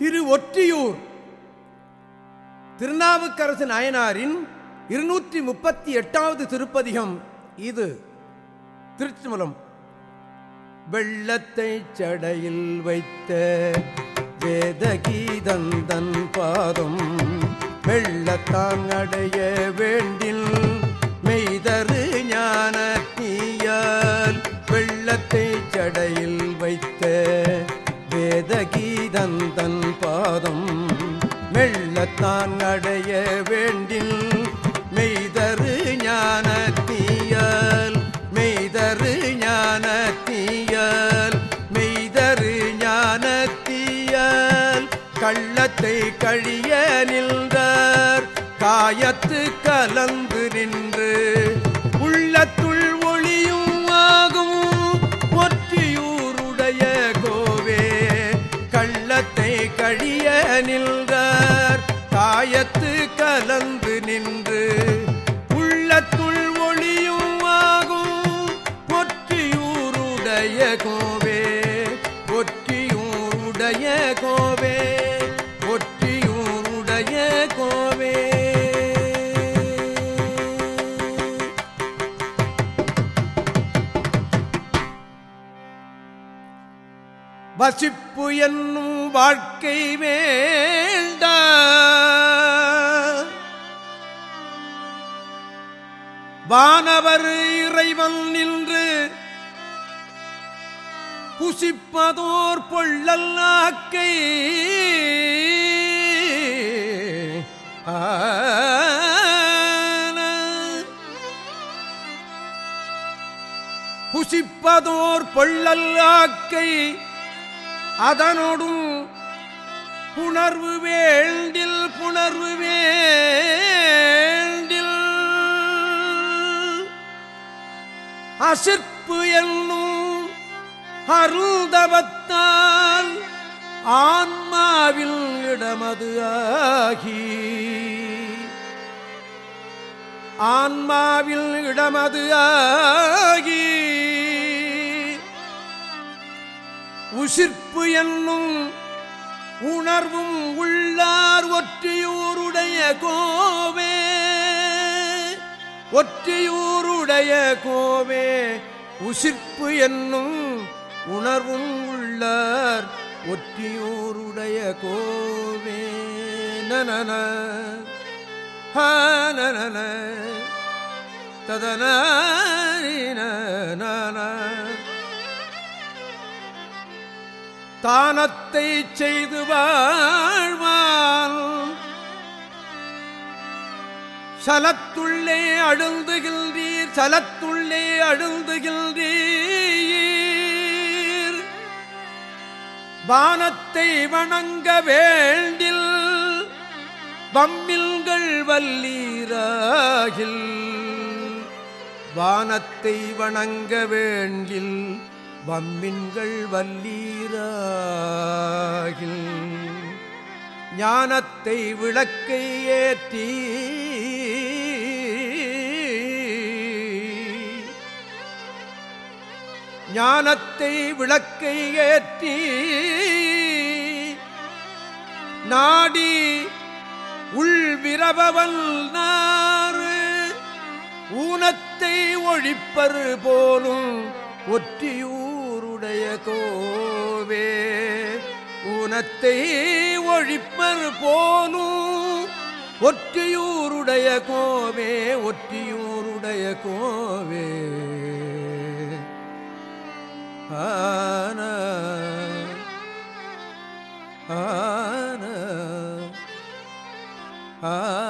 திரு ஒற்றியூர் திருநாவுக்கரசு நாயனாரின் இருநூற்றி முப்பத்தி எட்டாவது திருப்பதிகம் இது. திருச்சிமலம் வெள்ளத்தை சடையில் வைத்த வேதகீதந்தன் பாதம் வெள்ளத்தான் அடைய வேண்டில் மெய்தரு ஞான தீயால் வெள்ளத்தை சடையில் வைத்த கீதந்தன் பாதம் மெல்லத்தான் அடைய வேண்டில் மெய்தரு ஞானத்தீயல் மெய்தரு ஞானத்தீயல் மெய்தரு ஞானத்தீயல். கள்ளத்தை கழிய நின்றார் காயத்து கலந்து நின்று கழிய நின்றார் காயத்து கலந்து நின்று உள்ளத்துள் ஒளியும் ஆகும். பொற்றியூருடைய கோவே பொற்றியூருடைய கோவே பொற்றியூருடைய கோவே. வசிப்பு என்னும் வாழ்க்கை வேண்ட. வானவர் இறைவன் நின்று புசிப்பதோர் பொள்ளல்லாக்கை ஆன புசிப்பதோர் பொள்ளல்லாக்கை அதனோடும் புணர்வு வேண்டில் புணர்வு வேண்டில். அசிற்பு என்னும் அருந்தவத்தால் ஆன்மாவில் இடமது ஆகி. ஆன்மாவில் இடமது ஆகி. உசிர்ப்பு உழைப்பு என்னும் உணர்வும் உள்ளார் ஒற்றியூருடைய கோவே. ஒற்றியூருடைய கோவே உசிர்ப்பு என்னும் உணர்வும் உள்ளார் ஒற்றியூருடைய கோவே. நனன ஹனன ததன தானத்தை செய்து வாழ்வான் சலத்துள்ளே அழுந்துகின்றீர் சலத்துள்ளே அழுந்துகின்றீர். வானத்தை வணங்க வேண்டில் வம்மில்கள் வல்லீராகில். வானத்தை வணங்க வேண்டில் வம்மின்கள் வல்லீராகில் ஞானத்தை விளக்கை ஏற்றி ஞானத்தை விளக்கை ஏற்றி நாடி உள்விரபவல் நாறு ஊனத்தை ஒழிப்பரு போலும் ஒற்றியூ கோவே ஊனத்தை ஒழிப்பர் போலும். ஒற்றியூருடைய கோவே ஒற்றியூருடைய கோவே. ஆன ஆன ஆ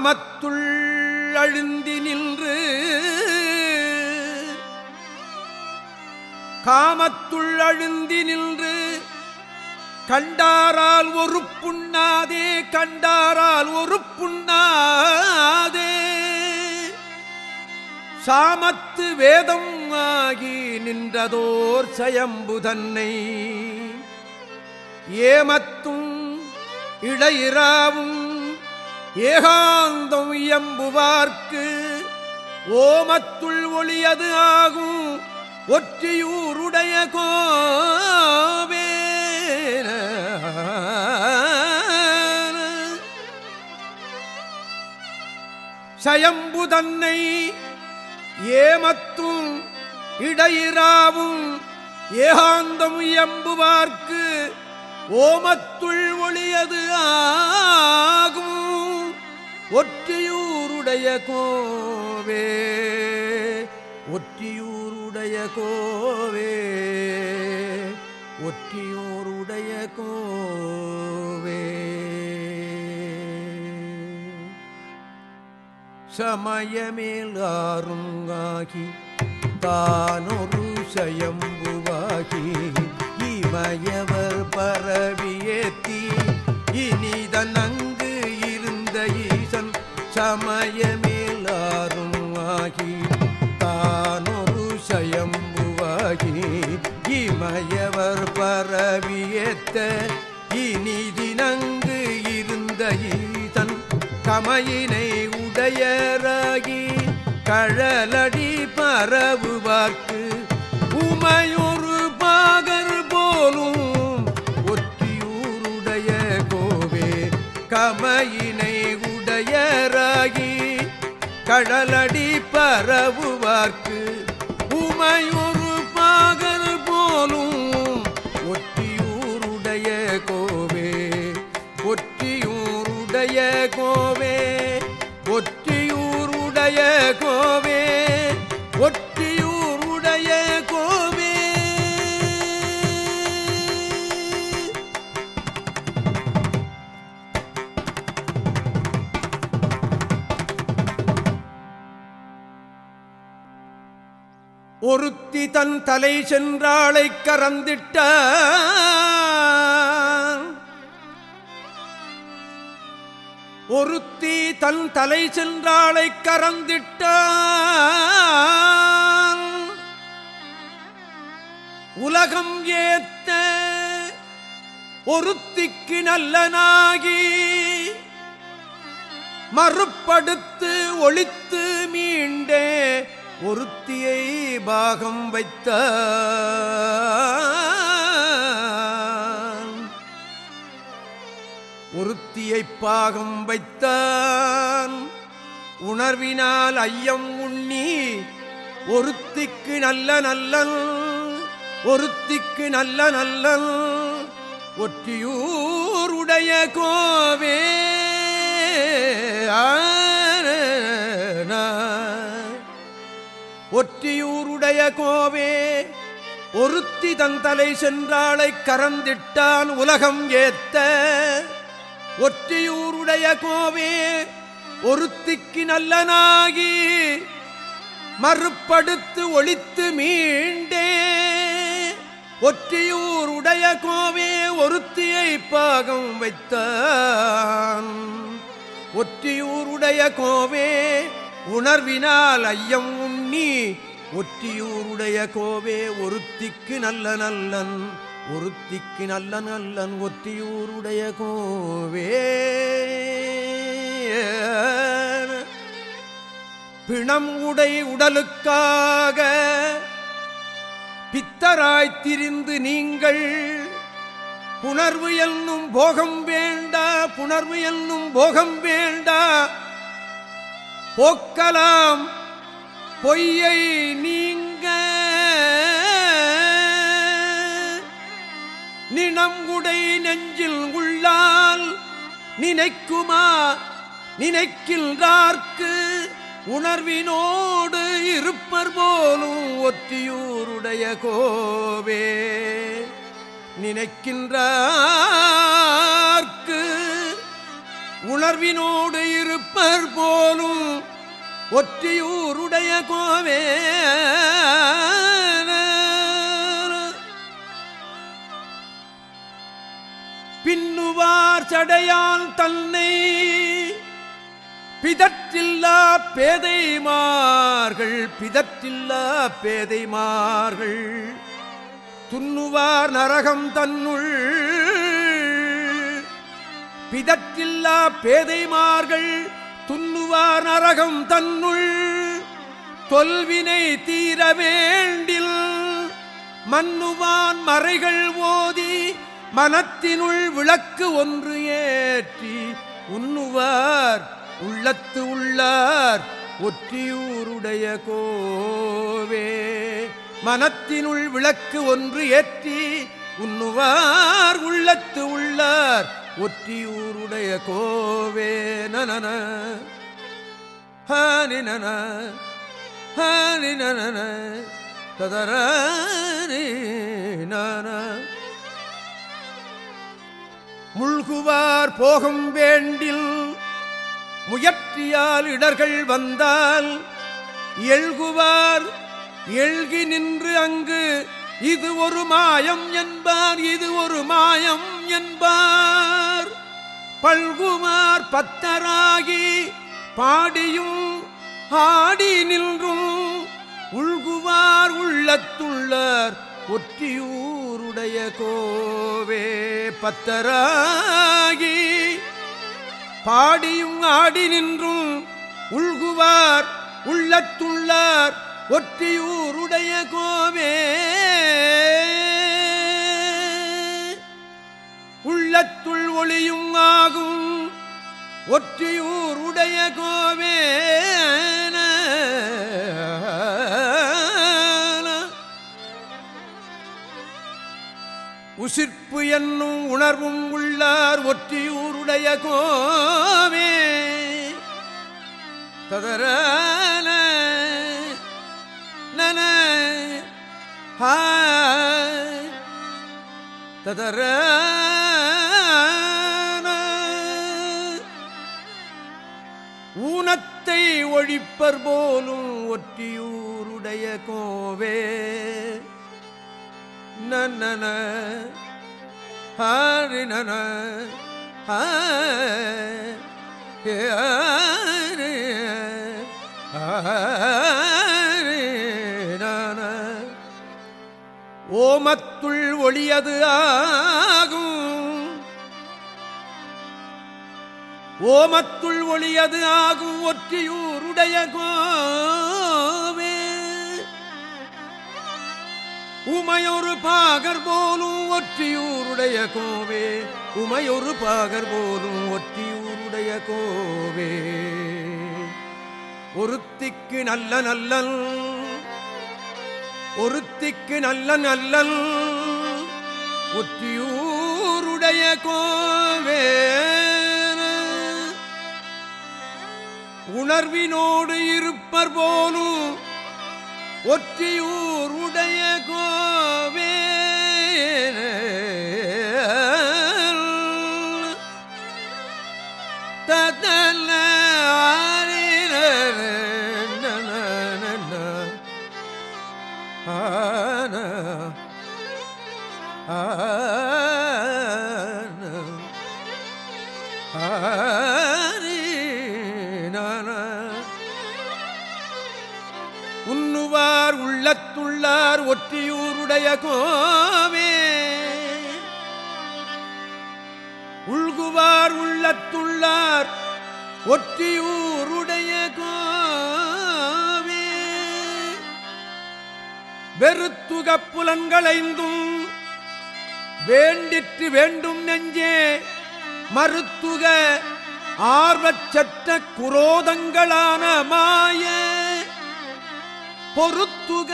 காமத்துள் அழுந்தி நின்று காமத்துள் அழுந்தி நின்று கண்டாரால் ஒரு புண்ணாதே கண்டாரால் ஒரு புண்ணாதே சாமத்து வேதம் ஆகி நின்றதோர் சயம்புதன்னை ஏமத்தும் இளையிராவும் ஏகாந்தம் எம்புவார்க்கு ஓமத்துள் ஒளியது ஆகும். ஒற்றியூருடைய கோவே சயம்பு தன்னை ஏமத்தும் இடையிறாவும். ஏகாந்தம் எம்புவார்க்கு ஓமத்துள் ஒளியது ஆகும். ஒற்றியூருடைய கோவே ஒற்றியூருடைய கோவே ஒற்றியூருடைய கோவே. சமயமேலாருங்காகி தானொரு சயம்புவாகி இமயவர் பரவியேத்தி இனிதனங்க சமயமேலாரும் ஆகி தானொரு சயம்புவாகி இமயவர் பரவியேத்த இனிதினங்கு இருந்த ஈதன் கமையினை உடையராகி கழலடி பரவுவார்க்கு உமையொரு கடலடி பரவுவார்க்கு. உமையும் தலை சென்றாளை கறந்திட்ட ஒருத்தி தன் தலை சென்றாளை கறந்திட்ட உலகம் ஏத்த ஒருத்திக்கு நல்லனாகி மறுப்படுத்து ஒழித்து மீண்டே ஒருத்தியை பாகம் வைத்த ஒருத்தியை பாகம் வைத்தான் உணர்வினால் ஐயம் உண்ணி ஒருத்திக்கு நல்ல நல்லன் ஒருத்திக்கு நல்ல நல்லன் ஒற்றியூருடைய கோவே. ஆ. ஒற்றியூருடைய கோவே ஒருத்தி தந்தலை சென்றாளை கறந்திட்டான் உலகம் ஏத்த. ஒற்றியூருடைய கோவே ஒருத்திக்கு நல்லனாகி மறுப்படுத்து ஒளித்து மீண்டே. ஒற்றியூருடைய கோவே ஒருத்தியை பாகம் வைத்தான். ஒற்றியூருடைய கோவே உணர்வினால் ஐயம் உண்ணி ஒற்றியூருடைய கோவே ஒருத்திக்கு நல்ல நல்லன் ஒருத்திக்கு நல்ல நல்லன் ஒற்றியூருடைய கோவே. பிணம் உடை உடலுக்காக பித்தராய்த் திரிந்து நீங்கள் புணர்வு என்னும் போகம் வேண்டா புணர்வு என்னும் போகம் வேண்டா. போக்கலாம் பொய்யை நீங்க நினங்குடை நெஞ்சில் உள்ளால் நினைக்குமா? நினைக்கின்றார்க்கு உணர்வினோடு இருப்பர் போலும் ஒத்தியூருடைய கோவே. நினைக்கின்றார்க்கு உணர்வினோடு இருப்பர் போலும் ஒற்றியூருடைய கோவே பின்னுவார் சடையால் தன்னை பிதற்றில்லா பேதைமார்கள் பிதற்றில்லா பேதைமார்கள். துண்ணுவார் நரகம் தன்னுள் பிதற்றில்லா பேதைமார்கள் துண்ணுவார் நரகம் தன்னுள். தொல்வினை தீர வேண்டில் மன்னுவான் மறைகள் ஓதி மனத்தினுள் விளக்கு ஒன்று ஏற்றி உண்ணுவார். உள்ளத்து உள்ளார் ஒற்றியூருடைய கோவே. மனத்தினுள் விளக்கு ஒன்று ஏற்றி உண்ணுவார் உள்ளத்து உள்ளார். ஒற்றியூருடைய கோவே நனன ஹானி நன ததரானி முழ்குவார் போகும் வேண்டில் முயற்சியால் இடர்கள் வந்தால் எழுகுவார் எழுகி நின்று அங்கு இது ஒரு மாயம் என்பார் இது ஒரு மாயம் என்பார். பல்குமார் பத்தராகி பாடியும் ஆடி நின்றும். உள்குவார் உள்ளத்துள்ளார் ஒற்றியூருடைய கோவே பத்தராகி பாடியும் ஆடி நின்றும். உள்குவார் உள்ளத்துள்ளார் ஒற்றியூருடைய கோவே. உள்ளத்துள் ஒளியும் ஆகும் ஒற்றியூருடைய கோவே. உசிர்ப்பு என்னும் உணர்வும் உள்ளார் ஒற்றியூருடைய கோவே. ததரான ததர. ஊனத்தை ஒழிப்பர் போலும் ஒற்றியூருடைய கோவே. நன்னன. ஹரிணன ஹ. ஓமத்துள் ஒளியது ஆகும். ஓமத்துள் ஒளியது ஆகும் ஒற்றியூருடைய கோவே. உமையொரு பாகர் போலும் ஒற்றியூருடைய கோவே. உமையொரு பாகர் போலும் ஒற்றியூருடைய கோவே. ஒருத்திக்கு நல்ல நல்லன் ஒருத்திக்கு நல்ல நல்லல் ஒற்றியூருடைய கோவே உணர்வினோடு இருப்பர் போலும் ஒற்றியூருடைய கோவே ததல ஒற்றியூருடைய கோவே. உள்குவார் உள்ளத்துள்ளார் ஒற்றியூருடைய கோவே. வெறுத்துக புலன்களைந்தும் வேண்டிற்று வேண்டும் நெஞ்சே மறுத்துக ஆர்வச்சட்ட குரோதங்களான மாய. பொறுத்துக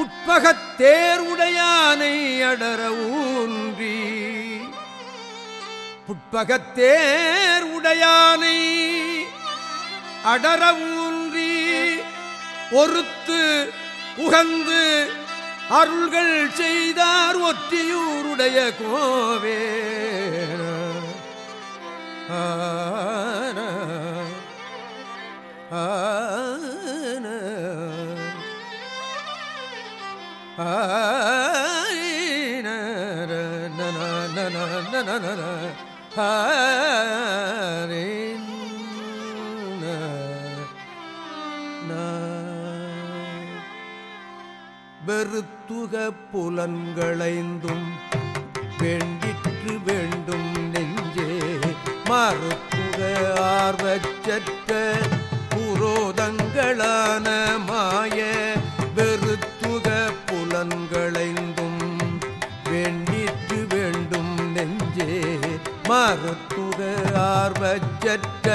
புட்பகத்தேர் உடையானை அடர ஊன்றி. புட்பகத்தேர் உடையானை அடர ஊன்றி. ஒருத்து உகந்து அருள்கள் செய்தார் ஒற்றியூருடைய கோவே ஆ வெறுத்துக புலன்களைந்தும் வேண்டிற்று வேண்டும் நெஞ்சே மறுத்துக ஆர்வச்சற்ற மறுத்துக ஆர்வச்சற்ற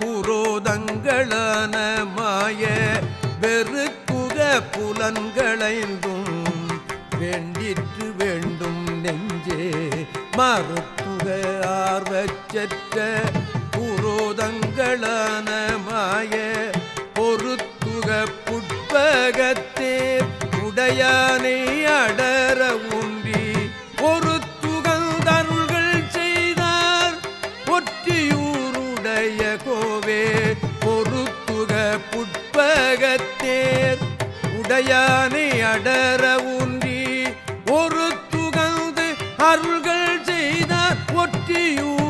குரோதங்களான மாய வெறுக்குக புலன்களைந்தும் வேண்டிற்று வேண்டும் நெஞ்சே. மறுத்துக ஆர்வச்சற்ற புரோதங்களான மாய பொறுத்துக புட்பகத்தே. உடையானை அடர ஊன்றி ஒற்றியூருடைய கோவே பொறுத்துக புட்பகத்தேர் உடையானை அடர ஊன்றி ஒரு துகந்து அருள்கள் செய்தார் ஒற்றியூர்.